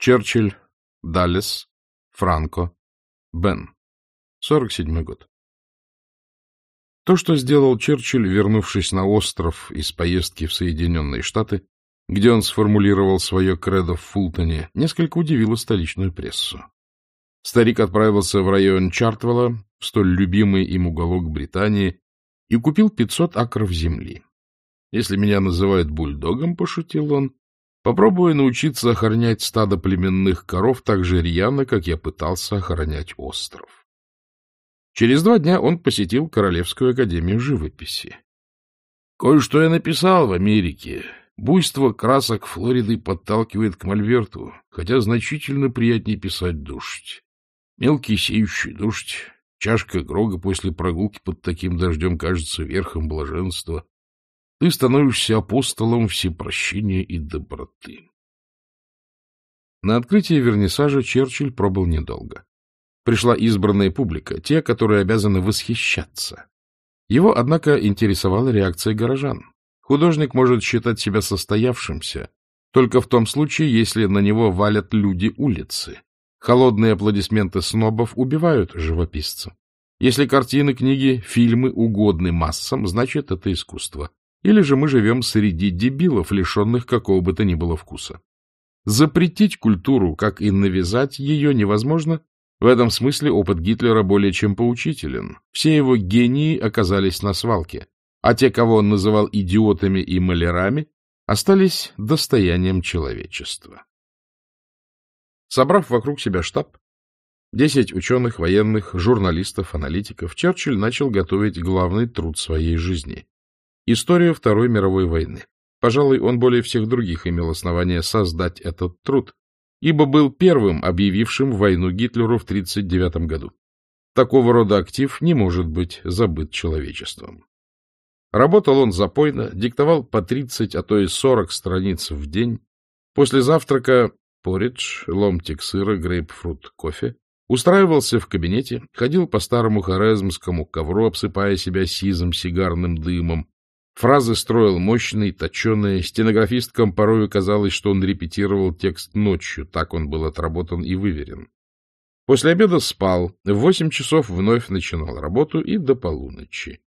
Черчилль, Даллес, Франко, Бен. 47 год. То, что сделал Черчилль, вернувшись на остров из поездки в Соединенные Штаты, где он сформулировал свое кредо в Фултоне, несколько удивило столичную прессу. Старик отправился в район Чартвелла, в столь любимый им уголок Британии, и купил 500 акров земли. Если меня называют бульдогом, — пошутил он, — попробую научиться охранять стадо племенных коров так же рьяно, как я пытался охранять остров. Через два дня он посетил Королевскую академию живописи. — Кое-что я написал в Америке. Буйство красок Флориды подталкивает к мольверту, хотя значительно приятнее писать дождь. Мелкий сеющий дождь, чашка Грога после прогулки под таким дождем кажется верхом блаженства. Ты становишься апостолом всепрощения и доброты. На открытии вернисажа Черчилль пробыл недолго. Пришла избранная публика, те, которые обязаны восхищаться. Его, однако, интересовала реакция горожан. Художник может считать себя состоявшимся только в том случае, если на него валят люди улицы. Холодные аплодисменты снобов убивают живописца. Если картины, книги, фильмы угодны массам, значит, это искусство. Или же мы живем среди дебилов, лишенных какого бы то ни было вкуса. Запретить культуру, как и навязать ее, невозможно. В этом смысле опыт Гитлера более чем поучителен. Все его гении оказались на свалке, а те, кого он называл идиотами и малярами, остались достоянием человечества. Собрав вокруг себя штаб, десять ученых, военных, журналистов, аналитиков, Черчилль начал готовить главный труд своей жизни — историю Второй мировой войны. Пожалуй, он более всех других имел основания создать этот труд, ибо был первым объявившим войну Гитлеру в 1939 году. Такого рода актив не может быть забыт человечеством. Работал он запойно, диктовал по 30, а то и 40 страниц в день. После завтрака поридж, ломтик сыра, грейпфрут, кофе, устраивался в кабинете, ходил по старому хорезмскому ковру, обсыпая себя сизым сигарным дымом, фразы строил мощные, точеные, стенографисткам порою казалось, что он репетировал текст ночью, так он был отработан и выверен. После обеда спал, в восемь часов вновь начинал работу и до полуночи.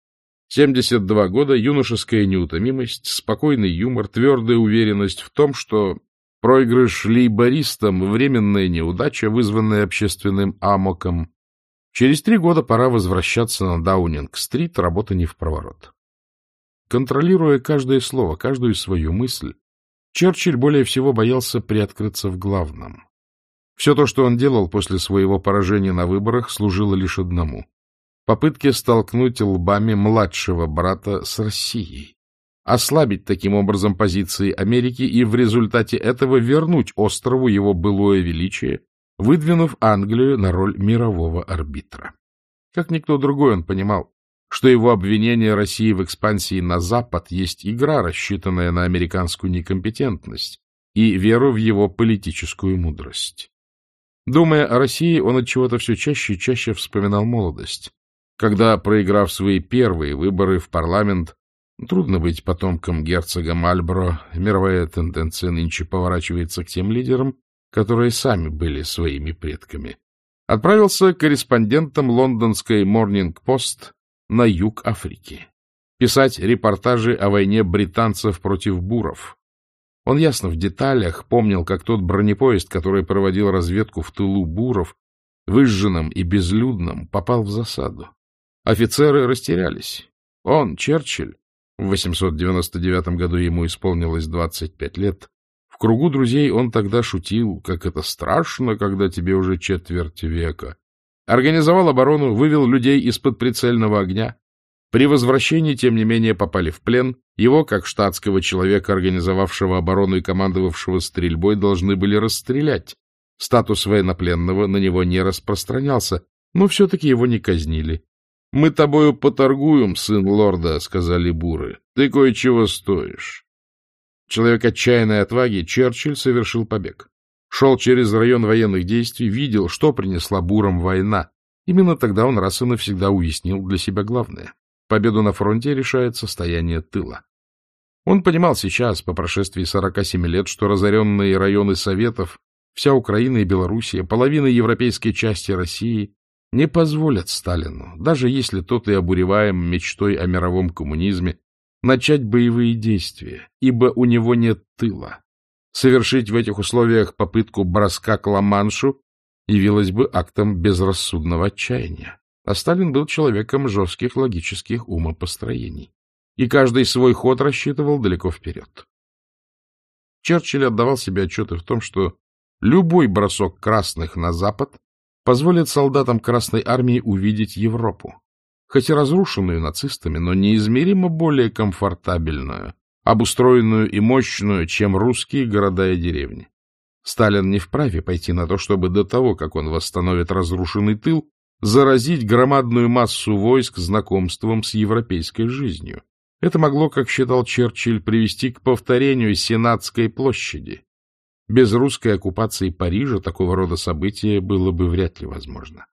72 года, юношеская неутомимость, спокойный юмор, твердая уверенность в том, что Проигрыш лейбористам — временная неудача, вызванная общественным амоком. Через три года пора возвращаться на Даунинг-стрит, работа не в проворот. Контролируя каждое слово, каждую свою мысль, Черчилль более всего боялся приоткрыться в главном. Все то, что он делал после своего поражения на выборах, служило лишь одному — попытке столкнуть лбами младшего брата с Россией ослабить таким образом позиции Америки и в результате этого вернуть острову его былое величие, выдвинув Англию на роль мирового арбитра. Как никто другой он понимал, что его обвинение России в экспансии на Запад есть игра, рассчитанная на американскую некомпетентность и веру в его политическую мудрость. Думая о России, он от чего-то все чаще и чаще вспоминал молодость, когда, проиграв свои первые выборы в парламент, Трудно быть потомком герцога Мальбро. Мировая тенденция нынче поворачивается к тем лидерам, которые сами были своими предками. Отправился корреспондентом лондонской Morning Post на юг Африки. Писать репортажи о войне британцев против буров. Он ясно в деталях помнил, как тот бронепоезд, который проводил разведку в тылу буров, выжженном и безлюдном, попал в засаду. Офицеры растерялись. Он, Черчилль, в 899 году ему исполнилось 25 лет. В кругу друзей он тогда шутил, как это страшно, когда тебе уже четверть века. Организовал оборону, вывел людей из-под прицельного огня. При возвращении, тем не менее, попали в плен. Его, как штатского человека, организовавшего оборону и командовавшего стрельбой, должны были расстрелять. Статус военнопленного на него не распространялся, но все-таки его не казнили. — Мы тобою поторгуем, сын лорда, — сказали буры. — Ты кое-чего стоишь. Человек отчаянной отваги, Черчилль совершил побег. Шел через район военных действий, видел, что принесла бурам война. Именно тогда он раз и навсегда уяснил для себя главное. Победу на фронте решает состояние тыла. Он понимал сейчас, по прошествии 47 лет, что разоренные районы Советов вся Украина и Белоруссия, половина европейской части России не позволят Сталину, даже если тот и обуреваем мечтой о мировом коммунизме, начать боевые действия, ибо у него нет тыла. Совершить в этих условиях попытку броска к Ла-Маншу явилось бы актом безрассудного отчаяния. А Сталин был человеком жестких логических умопостроений, и каждый свой ход рассчитывал далеко вперед. Черчилль отдавал себе отчеты в том, что любой бросок красных на запад позволит солдатам Красной Армии увидеть Европу, хоть и разрушенную нацистами, но неизмеримо более комфортабельную, обустроенную и мощную, чем русские города и деревни. Сталин не вправе пойти на то, чтобы до того, как он восстановит разрушенный тыл, заразить громадную массу войск знакомством с европейской жизнью. Это могло, как считал Черчилль, привести к повторению Сенатской площади. Без русской оккупации Парижа такого рода события было бы вряд ли возможно.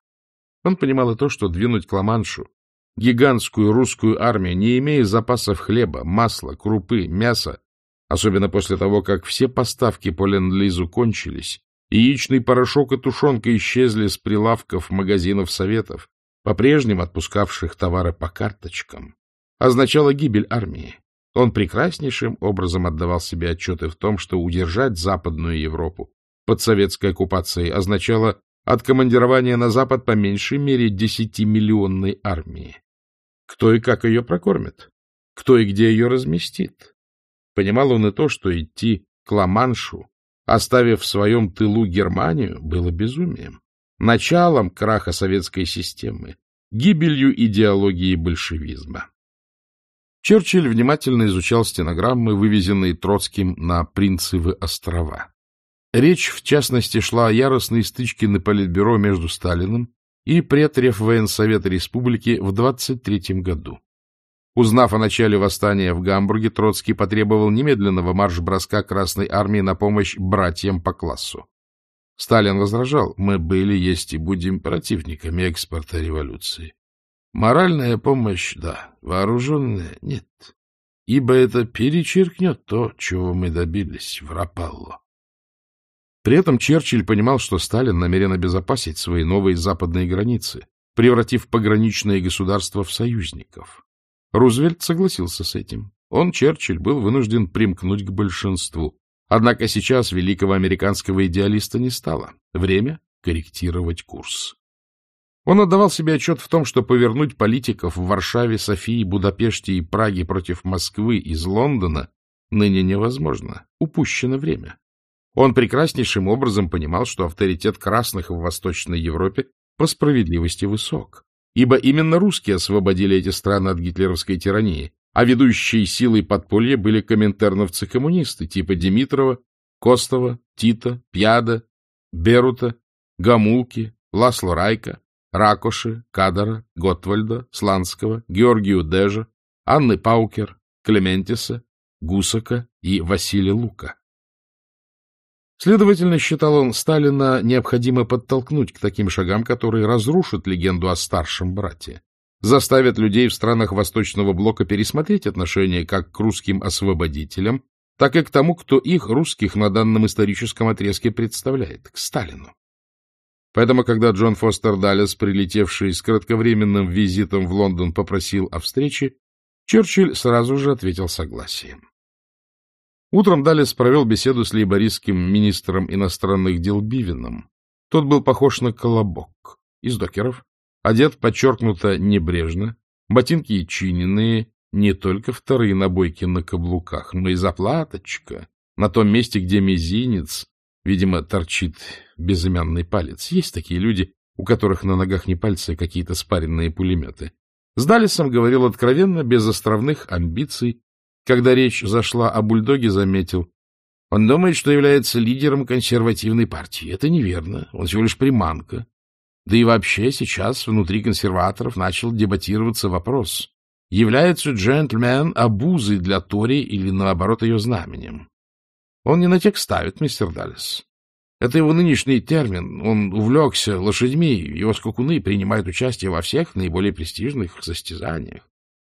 Он понимал и то, что двинуть к Ла-Маншу гигантскую русскую армию, не имея запасов хлеба, масла, крупы, мяса, особенно после того, как все поставки по ленд-лизу кончились, яичный порошок и тушенка исчезли с прилавков магазинов Советов, по-прежнему отпускавших товары по карточкам, означало гибель армии. Он прекраснейшим образом отдавал себе отчеты в том, что удержать Западную Европу под советской оккупацией означало откомандирование на Запад по меньшей мере десятимиллионной армии. Кто и как ее прокормит? Кто и где ее разместит? Понимал он и то, что идти к Ла-Маншу, оставив в своем тылу Германию, было безумием, началом краха советской системы, гибелью идеологии большевизма. Черчилль внимательно изучал стенограммы, вывезенные Троцким на Принцевы острова. Речь, в частности, шла о яростной стычке на Политбюро между Сталиным и Предреввоенсовета Республики в 23 году. Узнав о начале восстания в Гамбурге, Троцкий потребовал немедленного марш-броска Красной Армии на помощь братьям по классу. Сталин возражал, мы были, есть и будем противниками экспорта революции. Моральная помощь, да, вооруженная — нет, ибо это перечеркнет то, чего мы добились в Рапалло. При этом Черчилль понимал, что Сталин намерен обезопасить свои новые западные границы, превратив пограничные государства в союзников. Рузвельт согласился с этим. Он, Черчилль, был вынужден примкнуть к большинству. Однако сейчас великого американского идеалиста не стало. Время корректировать курс. Он отдавал себе отчет в том, что повернуть политиков в Варшаве, Софии, Будапеште и Праге против Москвы из Лондона ныне невозможно. Упущено время. Он прекраснейшим образом понимал, что авторитет красных в Восточной Европе по справедливости высок, ибо именно русские освободили эти страны от гитлеровской тирании, а ведущей силой подполья были коминтерновцы-коммунисты типа Димитрова, Костова, Тита, Пьяда, Берута, Гамулки, Ласло Райка, Ракоши, Кадара, Готвальда, Сланского, Георгию Дежа, Анны Паукер, Клементиса, Гусака и Василия Лука. Следовательно, считал он, Сталина необходимо подтолкнуть к таким шагам, которые разрушат легенду о старшем брате, заставят людей в странах Восточного Блока пересмотреть отношение как к русским освободителям, так и к тому, кто их, русских, на данном историческом отрезке представляет, к Сталину. Поэтому, когда Джон Фостер Даллес, прилетевший с кратковременным визитом в Лондон, попросил о встрече, Черчилль сразу же ответил согласием. Утром Даллес провел беседу с лейбористским министром иностранных дел Бивином. Тот был похож на колобок. Из докеров, одет подчеркнуто небрежно, ботинки чиненные, не только вторые набойки на каблуках, но и заплаточка на том месте, где мизинец, видимо, торчит безымянный палец. Есть такие люди, у которых на ногах не пальцы, а какие-то спаренные пулеметы. С Даллесом говорил откровенно, без островных амбиций, когда речь зашла о бульдоге, заметил. Он думает, что является лидером консервативной партии. Это неверно. Он всего лишь приманка. Да и вообще сейчас внутри консерваторов начал дебатироваться вопрос, является джентльмен обузой для Тори или, наоборот, ее знаменем. Он не на текст ставит, мистер Даллес. Это его нынешний термин. Он увлекся лошадьми, его скакуны принимают участие во всех наиболее престижных состязаниях.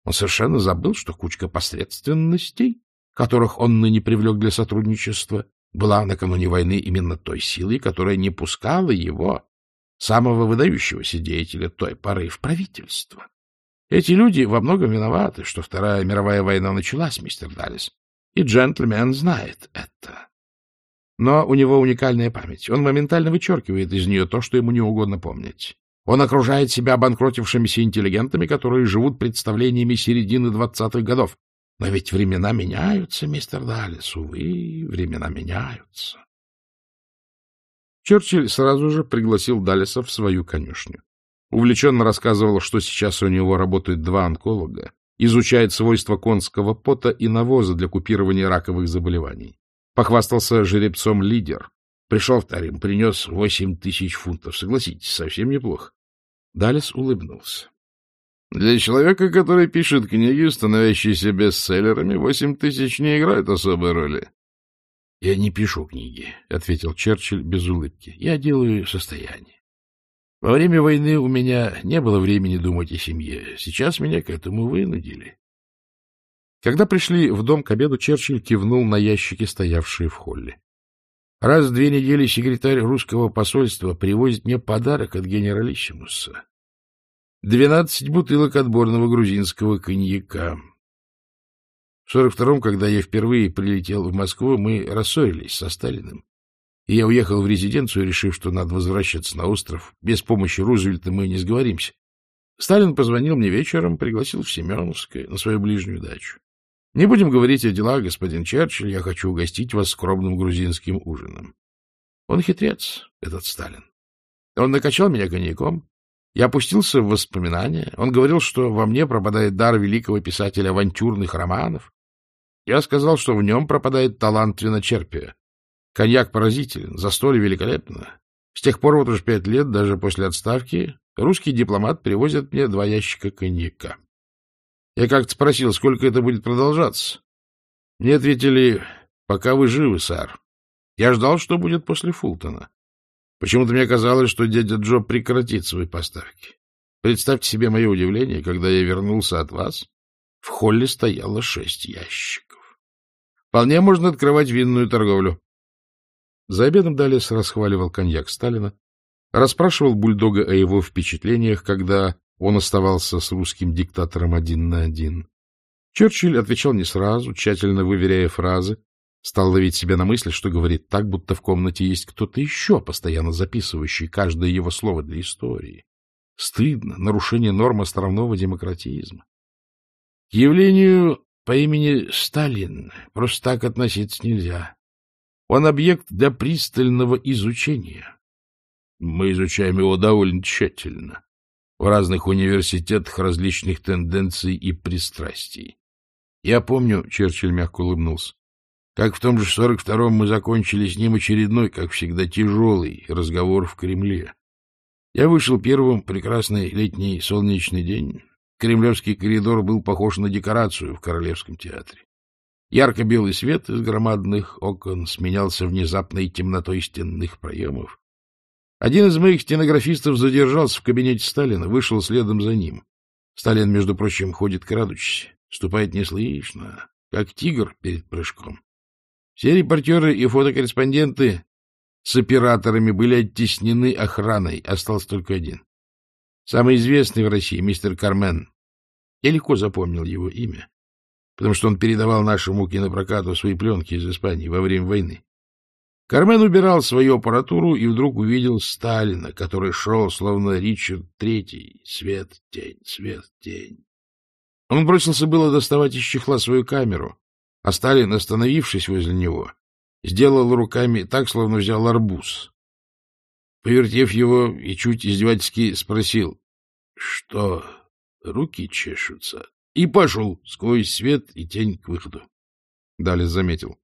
Он совершенно забыл, что кучка посредственностей, которых он ныне привлек для сотрудничества, была накануне войны именно той силой, которая не пускала его, самого выдающегося деятеля той поры, в правительство. Эти люди во многом виноваты, что Вторая мировая война началась, мистер Даллес, и джентльмен знает это. Но у него уникальная память. Он моментально вычеркивает из нее то, что ему не угодно помнить. Он окружает себя обанкротившимися интеллигентами, которые живут представлениями середины двадцатых годов. Но ведь времена меняются, мистер Даллес, увы, времена меняются. Черчилль сразу же пригласил Даллеса в свою конюшню. Увлеченно рассказывал, что сейчас у него работают два онколога, изучает свойства конского пота и навоза для купирования раковых заболеваний. Похвастался жеребцом лидер. Пришел вторым, принес восемь тысяч фунтов. Согласитесь, совсем неплохо. Далес улыбнулся. Для человека, который пишет книги, становящиеся бестселлерами, восемь тысяч не играют особой роли. — Я не пишу книги, — ответил Черчилль без улыбки. — Я делаю состояние. Во время войны у меня не было времени думать о семье. Сейчас меня к этому вынудили. Когда пришли в дом к обеду, Черчилль кивнул на ящики, стоявшие в холле. Раз в две недели секретарь русского посольства привозит мне подарок от генералиссимуса. Двенадцать бутылок отборного грузинского коньяка. В сорок втором, когда я впервые прилетел в Москву, мы рассорились со Сталиным. И я уехал в резиденцию, решив, что надо возвращаться на остров. Без помощи Рузвельта мы не сговоримся. Сталин позвонил мне вечером, пригласил в Семеновское, на свою ближнюю дачу. Не будем говорить о делах, господин Черчилль, я хочу угостить вас скромным грузинским ужином. Он хитрец, этот Сталин. Он накачал меня коньяком. Я опустился в воспоминания. Он говорил, что во мне пропадает дар великого писателя авантюрных романов. Я сказал, что в нем пропадает талант виночерпия. Коньяк поразителен, застолье великолепно. С тех пор вот уже пять лет, даже после отставки, русский дипломат привозит мне два ящика коньяка. Я как-то спросил, сколько это будет продолжаться. Мне ответили, пока вы живы, сэр. Я ждал, что будет после Фултона. Почему-то мне казалось, что дядя Джо прекратит свои поставки. Представьте себе мое удивление, когда я вернулся от вас, в холле стояло шесть ящиков. Вполне можно открывать винную торговлю. За обедом Далес расхваливал коньяк Сталина, расспрашивал бульдога о его впечатлениях, когда он оставался с русским диктатором один на один. Черчилль отвечал не сразу, тщательно выверяя фразы, стал ловить себя на мысли, что говорит так, будто в комнате есть кто-то еще, постоянно записывающий каждое его слово для истории. Стыдно, нарушение норм островного демократизма. К явлению по имени Сталин просто так относиться нельзя. Он объект для пристального изучения. Мы изучаем его довольно тщательно в разных университетах различных тенденций и пристрастий. Я помню, Черчилль мягко улыбнулся, как в том же 42-м мы закончили с ним очередной, как всегда, тяжелый разговор в Кремле. Я вышел первым, прекрасный летний солнечный день. Кремлевский коридор был похож на декорацию в Королевском театре. Ярко-белый свет из громадных окон сменялся внезапной темнотой стенных проемов. Один из моих стенографистов задержался в кабинете Сталина, вышел следом за ним. Сталин, между прочим, ходит крадучись, ступает неслышно, как тигр перед прыжком. Все репортеры и фотокорреспонденты с операторами были оттеснены охраной, остался только один. Самый известный в России, мистер Кармен. Я легко запомнил его имя, потому что он передавал нашему кинопрокату свои пленки из Испании во время войны. Кармен убирал свою аппаратуру и вдруг увидел Сталина, который шел, словно Ричард Третий. Свет, тень, свет, тень. Он бросился было доставать из чехла свою камеру, а Сталин, остановившись возле него, сделал руками так, словно взял арбуз. Повертев его и чуть издевательски спросил, что руки чешутся, и пошел сквозь свет и тень к выходу. Далее заметил.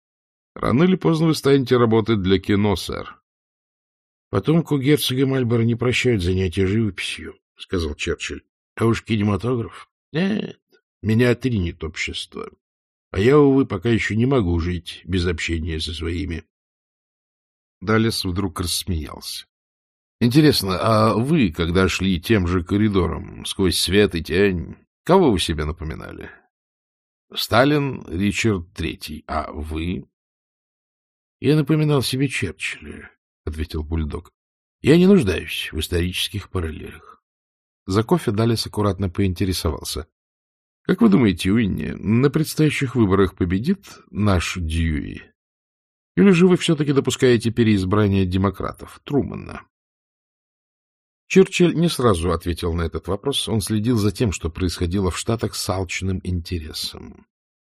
Рано или поздно вы станете работать для кино, сэр. — Потомку герцога Мальбора не прощают занятия живописью, — сказал Черчилль. — А уж кинематограф? Нет, меня отринет общество. А я, увы, пока еще не могу жить без общения со своими. Далес вдруг рассмеялся. — Интересно, а вы, когда шли тем же коридором, сквозь свет и тень, кого вы себе напоминали? — Сталин, Ричард Третий. А вы? — Я напоминал себе Черчилля, — ответил бульдог. — Я не нуждаюсь в исторических параллелях. За кофе Далес аккуратно поинтересовался. — Как вы думаете, Уинни, на предстоящих выборах победит наш Дьюи? Или же вы все-таки допускаете переизбрание демократов, Трумана? Черчилль не сразу ответил на этот вопрос. Он следил за тем, что происходило в Штатах с алчным интересом.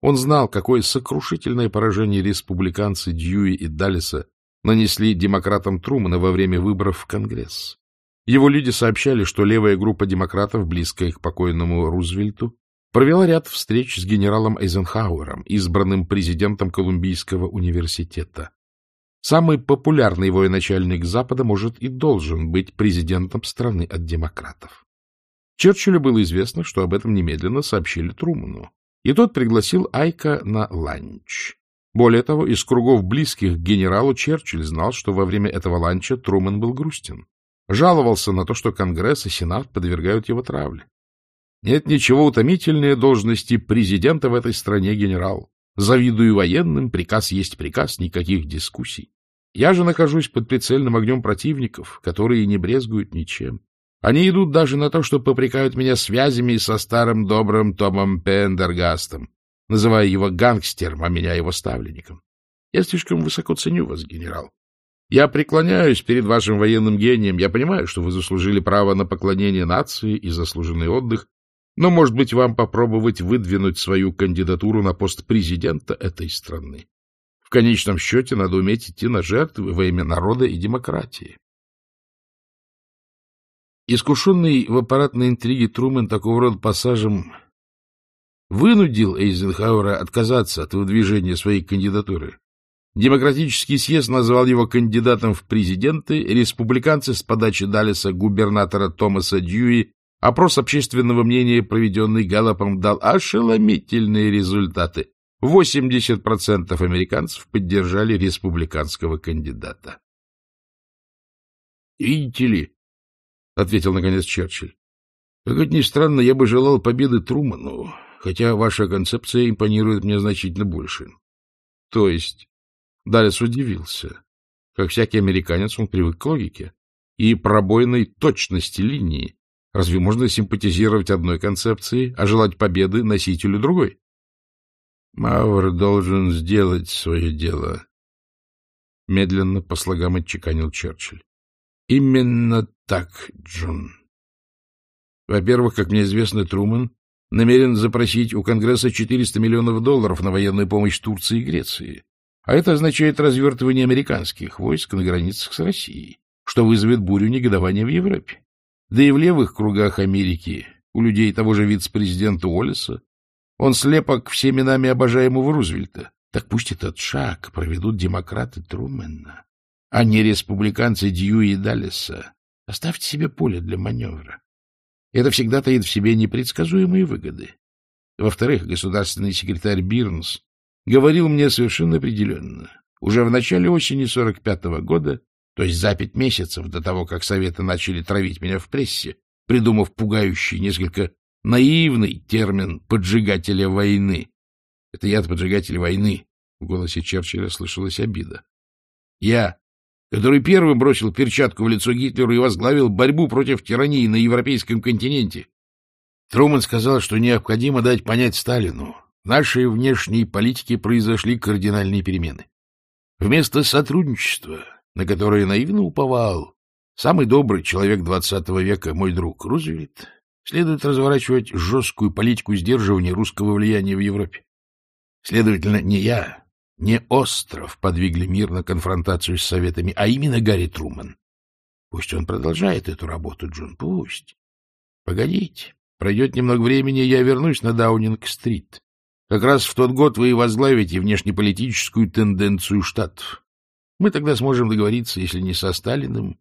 Он знал, какое сокрушительное поражение республиканцы Дьюи и Даллеса нанесли демократам Трумана во время выборов в Конгресс. Его люди сообщали, что левая группа демократов, близкая к покойному Рузвельту, провела ряд встреч с генералом Эйзенхауэром, избранным президентом Колумбийского университета. Самый популярный военачальник Запада может и должен быть президентом страны от демократов. Черчиллю было известно, что об этом немедленно сообщили Труману, и тот пригласил Айка на ланч. Более того, из кругов близких к генералу Черчилль знал, что во время этого ланча Труман был грустен. Жаловался на то, что Конгресс и Сенат подвергают его травле. Нет ничего утомительнее должности президента в этой стране, генерал. Завидую военным, приказ есть приказ, никаких дискуссий. Я же нахожусь под прицельным огнем противников, которые не брезгуют ничем. Они идут даже на то, что попрекают меня связями со старым добрым Томом Пендергастом, называя его гангстером, а меня его ставленником. Я слишком высоко ценю вас, генерал. Я преклоняюсь перед вашим военным гением. Я понимаю, что вы заслужили право на поклонение нации и заслуженный отдых, но, может быть, вам попробовать выдвинуть свою кандидатуру на пост президента этой страны конечном счете надо уметь идти на жертвы во имя народа и демократии. Искушенный в аппаратной интриге Трумэн такого рода пассажем вынудил Эйзенхауэра отказаться от выдвижения своей кандидатуры. Демократический съезд назвал его кандидатом в президенты, республиканцы с подачи Даллеса губернатора Томаса Дьюи опрос общественного мнения, проведенный Галлопом, дал ошеломительные результаты. 80% американцев поддержали республиканского кандидата. — Видите ли, — ответил наконец Черчилль, — как это ни странно, я бы желал победы Труману, хотя ваша концепция импонирует мне значительно больше. То есть, Далес удивился. Как всякий американец, он привык к логике и пробойной точности линии. Разве можно симпатизировать одной концепции, а желать победы носителю другой? Мауэр должен сделать свое дело. Медленно по слогам отчеканил Черчилль. Именно так, Джон. Во-первых, как мне известно, Труман намерен запросить у Конгресса 400 миллионов долларов на военную помощь Турции и Греции. А это означает развертывание американских войск на границах с Россией, что вызовет бурю негодования в Европе. Да и в левых кругах Америки у людей того же вице-президента Уоллеса он слепок всеми нами обожаемого Рузвельта. Так пусть этот шаг проведут демократы Трумэна, а не республиканцы Дьюи и Даллеса. Оставьте себе поле для маневра. Это всегда таит в себе непредсказуемые выгоды. Во-вторых, государственный секретарь Бирнс говорил мне совершенно определенно. Уже в начале осени 45-го года, то есть за пять месяцев до того, как Советы начали травить меня в прессе, придумав пугающий, несколько наивный термин «поджигателя войны». Это я поджигатель войны. В голосе Черчилля слышалась обида. Я, который первым бросил перчатку в лицо Гитлеру и возглавил борьбу против тирании на европейском континенте. Труман сказал, что необходимо дать понять Сталину, в нашей внешней политике произошли кардинальные перемены. Вместо сотрудничества, на которое наивно уповал самый добрый человек XX века, мой друг Рузвельт, Следует разворачивать жесткую политику сдерживания русского влияния в Европе. Следовательно, не я, не остров подвигли мир на конфронтацию с Советами, а именно Гарри Труман. Пусть он продолжает эту работу, Джон, пусть. Погодите, пройдет немного времени, я вернусь на Даунинг-стрит. Как раз в тот год вы и возглавите внешнеполитическую тенденцию штатов. Мы тогда сможем договориться, если не со Сталиным,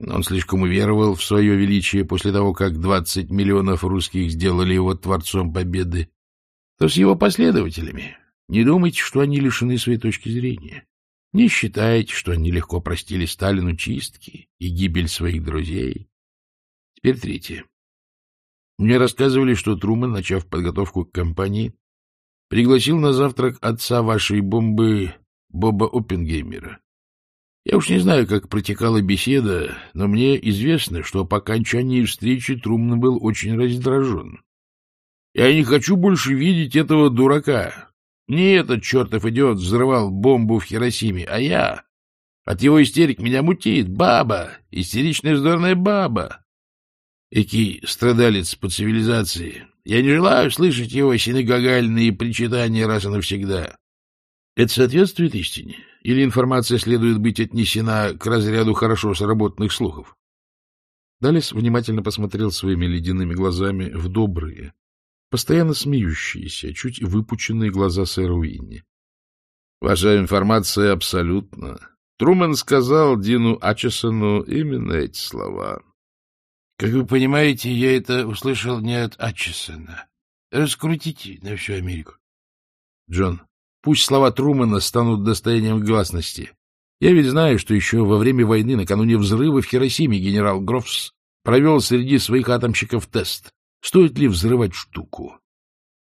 он слишком уверовал в свое величие после того, как двадцать миллионов русских сделали его творцом победы, то с его последователями. Не думайте, что они лишены своей точки зрения. Не считайте, что они легко простили Сталину чистки и гибель своих друзей. Теперь третье. Мне рассказывали, что Трумэн, начав подготовку к кампании, пригласил на завтрак отца вашей бомбы Боба Оппенгеймера. Я уж не знаю, как протекала беседа, но мне известно, что по окончании встречи Труман был очень раздражен. Я не хочу больше видеть этого дурака. Не этот чертов идиот взрывал бомбу в Хиросиме, а я. От его истерик меня мутит. Баба! Истеричная вздорная баба! Экий страдалец по цивилизации. Я не желаю слышать его синегагальные причитания раз и навсегда. Это соответствует истине? Или информация следует быть отнесена к разряду хорошо сработанных слухов? Далис внимательно посмотрел своими ледяными глазами в добрые, постоянно смеющиеся, чуть выпученные глаза сэра Уинни. — Ваша информация абсолютно. Трумэн сказал Дину Ачесону именно эти слова. — Как вы понимаете, я это услышал не от Ачесона. Раскрутите на всю Америку. — Джон, Пусть слова Трумэна станут достоянием гласности. Я ведь знаю, что еще во время войны, накануне взрыва в Хиросиме, генерал Грофс провел среди своих атомщиков тест. Стоит ли взрывать штуку?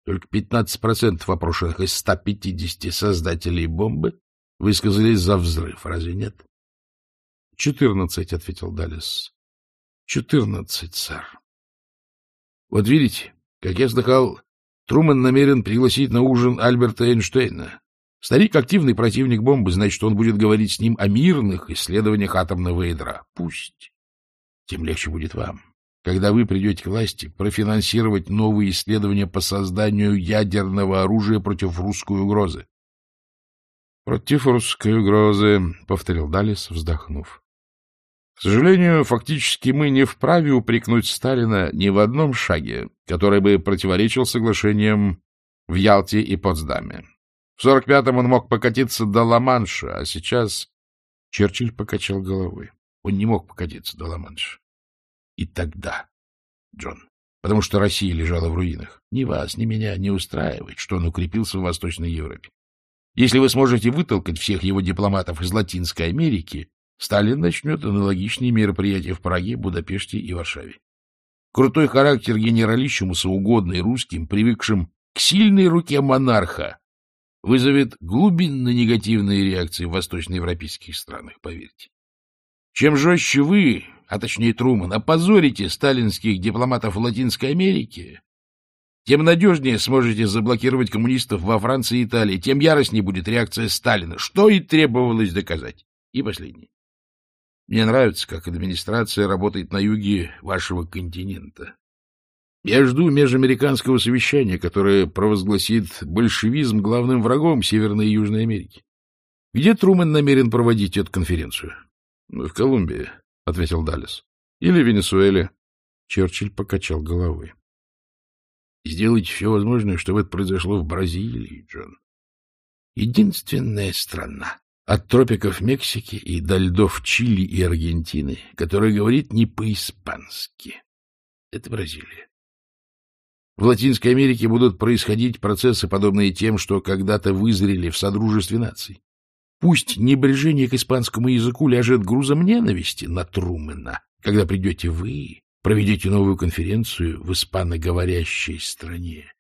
Только 15% опрошенных из 150 создателей бомбы высказались за взрыв. Разве нет? — Четырнадцать, — ответил Даллес. — Четырнадцать, сэр. — Вот видите, как я слыхал, Трумэн намерен пригласить на ужин Альберта Эйнштейна. Старик — активный противник бомбы, значит, он будет говорить с ним о мирных исследованиях атомного ядра. Пусть. Тем легче будет вам, когда вы придете к власти, профинансировать новые исследования по созданию ядерного оружия против русской угрозы. — Против русской угрозы, — повторил Далис, вздохнув. К сожалению, фактически мы не вправе упрекнуть Сталина ни в одном шаге, который бы противоречил соглашениям в Ялте и Потсдаме. В 45-м он мог покатиться до Ла-Манша, а сейчас... Черчилль покачал головой. Он не мог покатиться до Ла-Манша. И тогда, Джон, потому что Россия лежала в руинах. Ни вас, ни меня не устраивает, что он укрепился в Восточной Европе. Если вы сможете вытолкать всех его дипломатов из Латинской Америки, Сталин начнет аналогичные мероприятия в Праге, Будапеште и Варшаве. Крутой характер генералиссимуса, угодный русским, привыкшим к сильной руке монарха, вызовет глубинно негативные реакции в восточноевропейских странах, поверьте. Чем жестче вы, а точнее Труман, опозорите сталинских дипломатов в Латинской Америке, тем надежнее сможете заблокировать коммунистов во Франции и Италии, тем яростнее будет реакция Сталина, что и требовалось доказать. И последнее. Мне нравится, как администрация работает на юге вашего континента. Я жду межамериканского совещания, которое провозгласит большевизм главным врагом Северной и Южной Америки. Где Трумэн намерен проводить эту конференцию? — В Колумбии, — ответил Даллес. — Или Венесуэле. Черчилль покачал головой. — Сделайте все возможное, чтобы это произошло в Бразилии, Джон. Единственная страна, от тропиков Мексики и до льдов Чили и Аргентины, который говорит не по-испански. Это Бразилия. В Латинской Америке будут происходить процессы, подобные тем, что когда-то вызрели в Содружестве наций. Пусть небрежение к испанскому языку ляжет грузом ненависти на Трумэна, когда придете вы, проведете новую конференцию в испаноговорящей стране.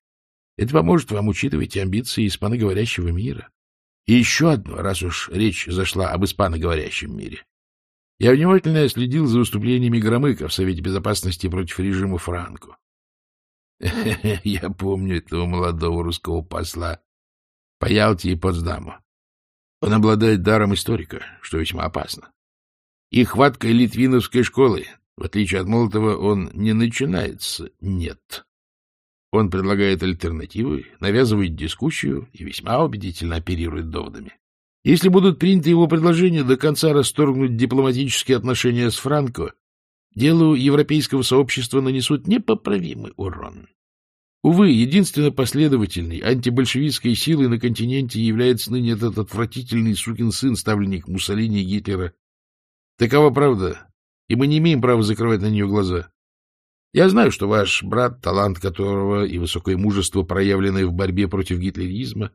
Это поможет вам учитывать амбиции испаноговорящего мира. И еще одно, раз уж речь зашла об испаноговорящем мире. Я внимательно следил за выступлениями Громыка в Совете Безопасности против режима Франко. Я помню этого молодого русского посла по Ялте и Потсдаму. Он обладает даром историка, что весьма опасно. И хваткой литвиновской школы, в отличие от Молотова, он не начинается «нет». Он предлагает альтернативы, навязывает дискуссию и весьма убедительно оперирует доводами. Если будут приняты его предложения до конца расторгнуть дипломатические отношения с Франко, делу европейского сообщества нанесут непоправимый урон. Увы, единственно последовательной антибольшевистской силой на континенте является ныне этот отвратительный сукин сын, ставленник Муссолини и Гитлера. Такова правда, и мы не имеем права закрывать на нее глаза. Я знаю, что ваш брат, талант которого и высокое мужество, проявленное в борьбе против гитлеризма,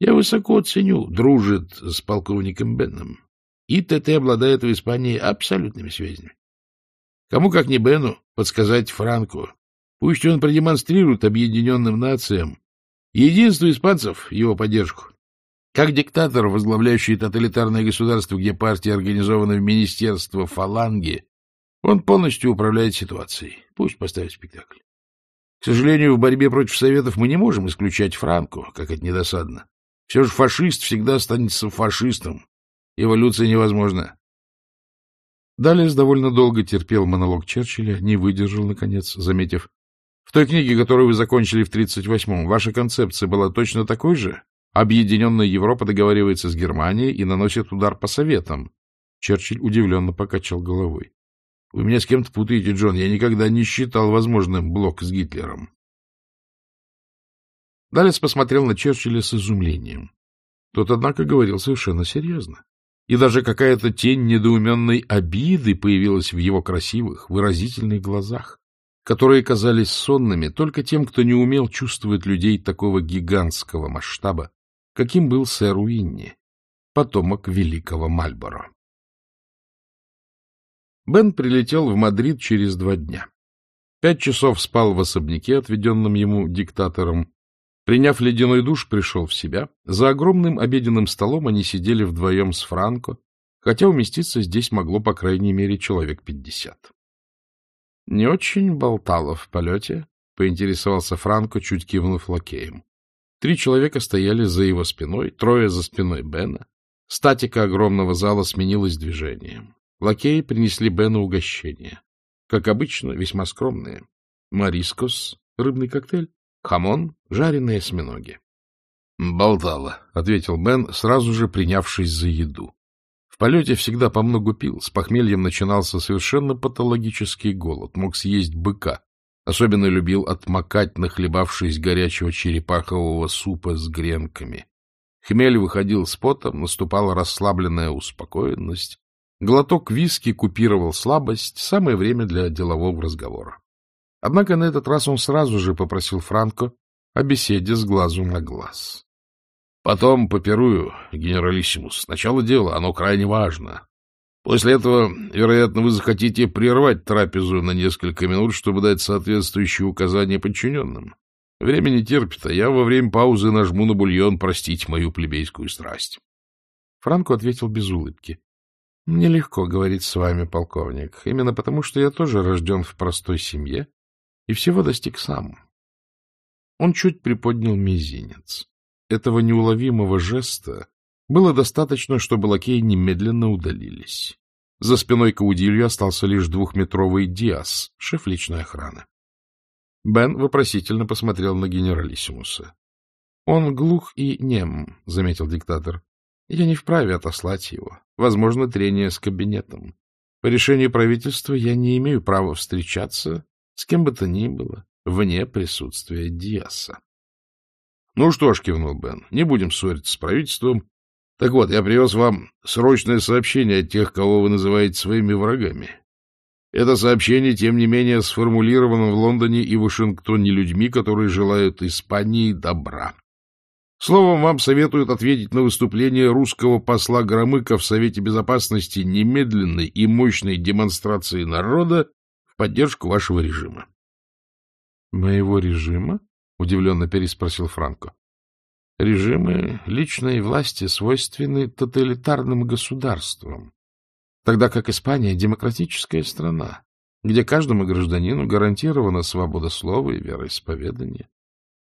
я высоко ценю, дружит с полковником Бенном. И ТТ обладает в Испании абсолютными связями. Кому, как не Бену, подсказать Франку. Пусть он продемонстрирует объединенным нациям единство испанцев, его поддержку. Как диктатор, возглавляющий тоталитарное государство, где партия организована в министерство фаланги, он полностью управляет ситуацией. Пусть поставит спектакль. К сожалению, в борьбе против Советов мы не можем исключать Франку, как это недосадно. Все же фашист всегда останется фашистом. Эволюция невозможна. Далее довольно долго терпел монолог Черчилля, не выдержал, наконец, заметив. В той книге, которую вы закончили в 38-м, ваша концепция была точно такой же? Объединенная Европа договаривается с Германией и наносит удар по Советам. Черчилль удивленно покачал головой. — Вы меня с кем-то путаете, Джон. Я никогда не считал возможным блок с Гитлером. Далец посмотрел на Черчилля с изумлением. Тот, однако, говорил совершенно серьезно. И даже какая-то тень недоуменной обиды появилась в его красивых, выразительных глазах, которые казались сонными только тем, кто не умел чувствовать людей такого гигантского масштаба, каким был сэр Уинни, потомок великого Мальборо. Бен прилетел в Мадрид через два дня. Пять часов спал в особняке, отведенном ему диктатором. Приняв ледяной душ, пришел в себя. За огромным обеденным столом они сидели вдвоем с Франко, хотя уместиться здесь могло, по крайней мере, человек пятьдесят. — Не очень болтало в полете? — поинтересовался Франко, чуть кивнув лакеем. Три человека стояли за его спиной, трое за спиной Бена. Статика огромного зала сменилась движением. Лакеи принесли Бену угощение. Как обычно, весьма скромные. Марискос, рыбный коктейль, хамон, жареные осьминоги. — Болтало, — ответил Бен, сразу же принявшись за еду. Полете всегда по много пил, с похмельем начинался совершенно патологический голод, мог съесть быка, Особенно любил отмокать, нахлебавшись горячего черепахового супа с гренками. Хмель выходил с потом, наступала расслабленная успокоенность. Глоток виски купировал слабость, самое время для делового разговора. Однако на этот раз он сразу же попросил Франко о беседе с глазу на глаз. — Потом попирую, генералиссимус. Сначала дело, оно крайне важно. После этого, вероятно, вы захотите прервать трапезу на несколько минут, чтобы дать соответствующие указания подчиненным. Время не терпит, а я во время паузы нажму на бульон простить мою плебейскую страсть. Франко ответил без улыбки. — Мне легко говорить с вами, полковник, именно потому, что я тоже рожден в простой семье и всего достиг сам. Он чуть приподнял мизинец. Этого неуловимого жеста было достаточно, чтобы лакеи немедленно удалились. За спиной Каудилью остался лишь двухметровый Диас, шеф личной охраны. Бен вопросительно посмотрел на генералиссимуса. — Он глух и нем, — заметил диктатор. — Я не вправе отослать его. Возможно, трение с кабинетом. По решению правительства я не имею права встречаться с кем бы то ни было вне присутствия Диаса. — Ну что ж, — кивнул Бен, — не будем ссориться с правительством так вот, я привез вам срочное сообщение от тех, кого вы называете своими врагами. Это сообщение, тем не менее, сформулировано в Лондоне и Вашингтоне людьми, которые желают Испании добра. Словом, вам советуют ответить на выступление русского посла Громыка в Совете Безопасности немедленной и мощной демонстрации народа в поддержку вашего режима. — Моего режима? — удивленно переспросил Франко. Режимы личной власти свойственны тоталитарным государствам, тогда как Испания — демократическая страна, где каждому гражданину гарантирована свобода слова и вероисповедания.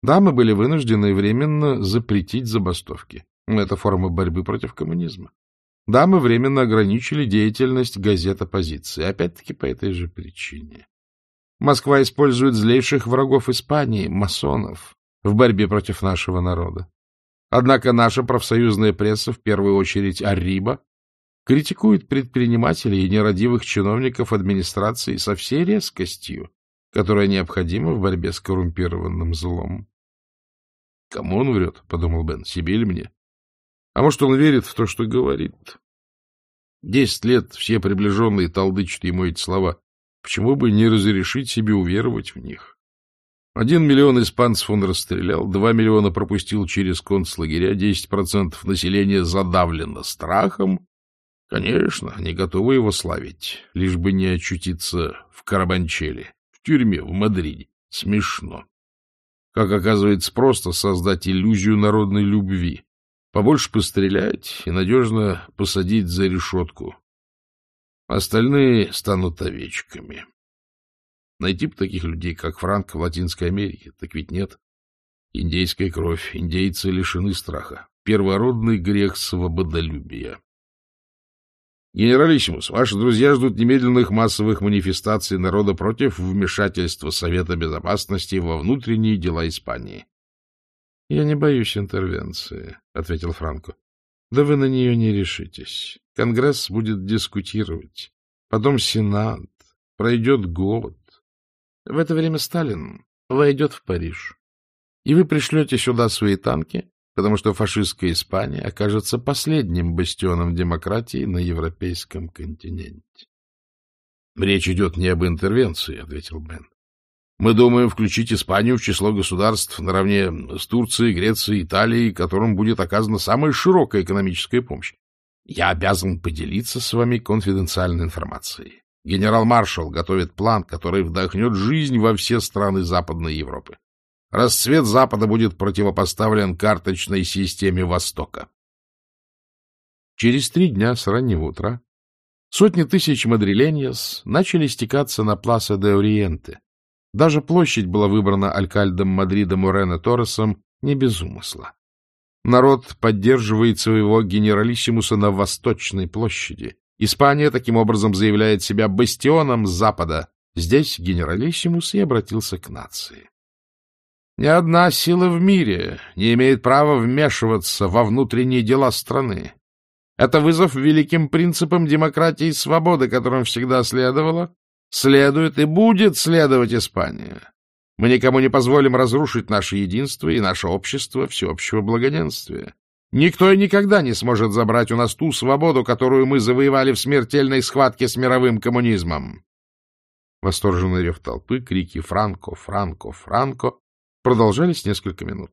Да, мы были вынуждены временно запретить забастовки. Это форма борьбы против коммунизма. Да, мы временно ограничили деятельность газет оппозиции, опять-таки по этой же причине. Москва использует злейших врагов Испании, масонов, в борьбе против нашего народа. Однако наша профсоюзная пресса, в первую очередь Арриба, критикует предпринимателей и нерадивых чиновников администрации со всей резкостью, которая необходима в борьбе с коррумпированным злом. — Кому он врет? — подумал Бен. — Себе или мне? А может, он верит в то, что говорит? Десять лет все приближенные толдычат ему эти слова. Почему бы не разрешить себе уверовать в них? Один миллион испанцев он расстрелял, два миллиона пропустил через концлагеря, десять процентов населения задавлено страхом. Конечно, они готовы его славить, лишь бы не очутиться в Карабанчеле, в тюрьме в Мадриде. Смешно. Как оказывается, просто создать иллюзию народной любви, побольше пострелять и надежно посадить за решетку. Остальные станут овечками. Найти бы таких людей, как Франк в Латинской Америке, так ведь нет. Индейская кровь, индейцы лишены страха. Первородный грех свободолюбия. Генералиссимус, ваши друзья ждут немедленных массовых манифестаций народа против вмешательства Совета Безопасности во внутренние дела Испании. — Я не боюсь интервенции, — ответил Франко. — Да вы на нее не решитесь. Конгресс будет дискутировать. Потом Сенат. Пройдет год. В это время Сталин войдет в Париж. И вы пришлете сюда свои танки, потому что фашистская Испания окажется последним бастионом демократии на европейском континенте. — Речь идет не об интервенции, — ответил Бен. Мы думаем включить Испанию в число государств наравне с Турцией, Грецией, Италией, которым будет оказана самая широкая экономическая помощь. Я обязан поделиться с вами конфиденциальной информацией. Генерал-маршал готовит план, который вдохнет жизнь во все страны Западной Европы. Расцвет Запада будет противопоставлен карточной системе Востока. Через три дня с раннего утра сотни тысяч мадриленьяс начали стекаться на Пласа де Ориенте, даже площадь была выбрана алькальдом Мадрида Морено Торресом не без умысла. Народ поддерживает своего генералиссимуса на Восточной площади. Испания таким образом заявляет себя бастионом Запада. Здесь генералиссимус и обратился к нации. Ни одна сила в мире не имеет права вмешиваться во внутренние дела страны. Это вызов великим принципам демократии и свободы, которым всегда следовало следует и будет следовать Испания. Мы никому не позволим разрушить наше единство и наше общество всеобщего благоденствия. Никто и никогда не сможет забрать у нас ту свободу, которую мы завоевали в смертельной схватке с мировым коммунизмом. Восторженный рев толпы, крики «Франко! Франко! Франко!» продолжались несколько минут.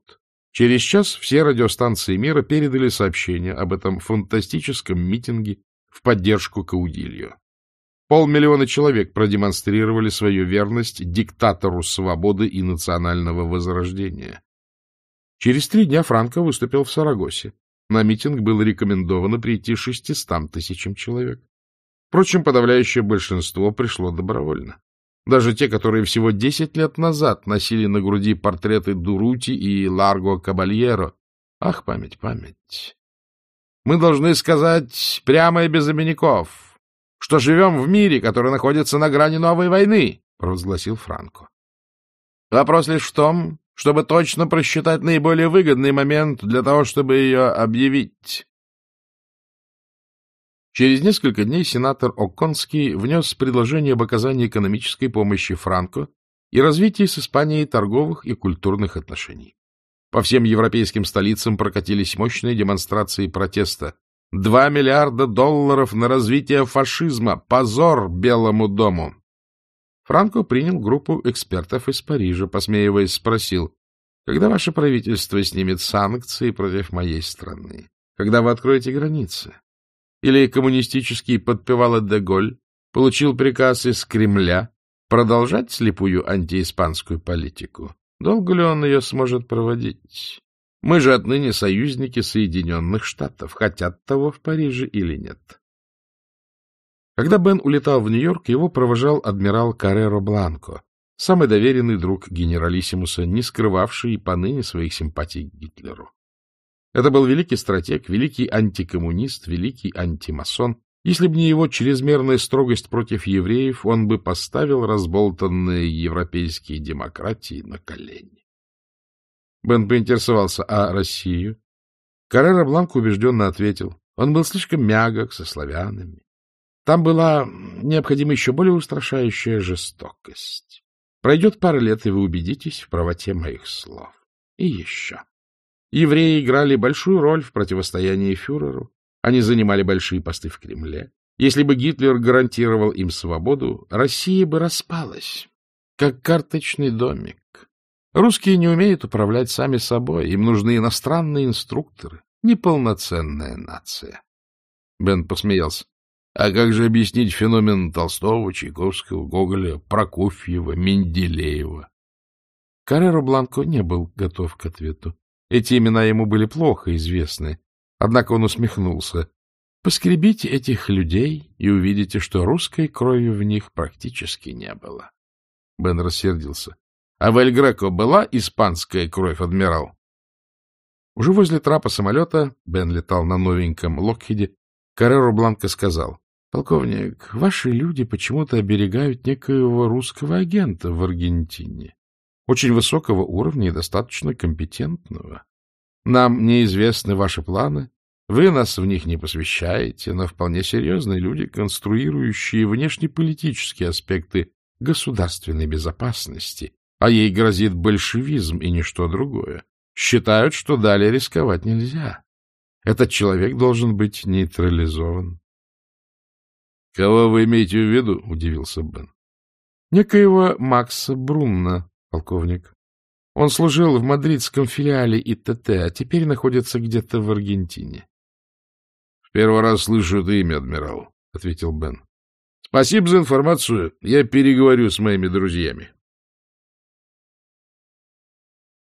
Через час все радиостанции мира передали сообщение об этом фантастическом митинге в поддержку Каудильо. Полмиллиона человек продемонстрировали свою верность диктатору свободы и национального возрождения. Через три дня Франко выступил в Сарагосе. На митинг было рекомендовано прийти шестистам тысячам человек. Впрочем, подавляющее большинство пришло добровольно. Даже те, которые всего десять лет назад носили на груди портреты Дурути и Ларго Кабальеро. Ах, память, память. Мы должны сказать прямо и без обиняков что живем в мире, который находится на грани новой войны, — провозгласил Франко. Вопрос лишь в том, чтобы точно просчитать наиболее выгодный момент для того, чтобы ее объявить. Через несколько дней сенатор О'Конский внес предложение об оказании экономической помощи Франко и развитии с Испанией торговых и культурных отношений. По всем европейским столицам прокатились мощные демонстрации протеста, Два миллиарда долларов на развитие фашизма. Позор Белому дому. Франко принял группу экспертов из Парижа, посмеиваясь, спросил, когда ваше правительство снимет санкции против моей страны? Когда вы откроете границы? Или коммунистический подпевало Деголь получил приказ из Кремля продолжать слепую антииспанскую политику? Долго ли он ее сможет проводить? Мы же отныне союзники Соединенных Штатов, хотят того в Париже или нет. Когда Бен улетал в Нью-Йорк, его провожал адмирал Карреро Бланко, самый доверенный друг генералиссимуса, не скрывавший поныне своих симпатий к Гитлеру. Это был великий стратег, великий антикоммунист, великий антимасон. Если бы не его чрезмерная строгость против евреев, он бы поставил разболтанные европейские демократии на колени. Бен поинтересовался, а Россию? Каррера Бланк убежденно ответил. Он был слишком мягок со славянами. Там была необходима еще более устрашающая жестокость. Пройдет пара лет, и вы убедитесь в правоте моих слов. И еще. Евреи играли большую роль в противостоянии фюреру. Они занимали большие посты в Кремле. Если бы Гитлер гарантировал им свободу, Россия бы распалась, как карточный домик. Русские не умеют управлять сами собой, им нужны иностранные инструкторы, неполноценная нация. Бен посмеялся. А как же объяснить феномен Толстого, Чайковского, Гоголя, Прокофьева, Менделеева? Карреро Бланко не был готов к ответу. Эти имена ему были плохо известны. Однако он усмехнулся. Поскребите этих людей и увидите, что русской крови в них практически не было. Бен рассердился. — А в Эль-Греко была испанская кровь, адмирал? Уже возле трапа самолета, Бен летал на новеньком Локхеде, Карреру Бланко сказал, — Полковник, ваши люди почему-то оберегают некоего русского агента в Аргентине, очень высокого уровня и достаточно компетентного. Нам неизвестны ваши планы, вы нас в них не посвящаете, но вполне серьезные люди, конструирующие внешнеполитические аспекты государственной безопасности, а ей грозит большевизм и ничто другое, считают, что далее рисковать нельзя. Этот человек должен быть нейтрализован. — Кого вы имеете в виду? — удивился Бен. — Некоего Макса Брунна, полковник. Он служил в мадридском филиале ИТТ, а теперь находится где-то в Аргентине. — В первый раз слышу это имя, адмирал, — ответил Бен. — Спасибо за информацию. Я переговорю с моими друзьями.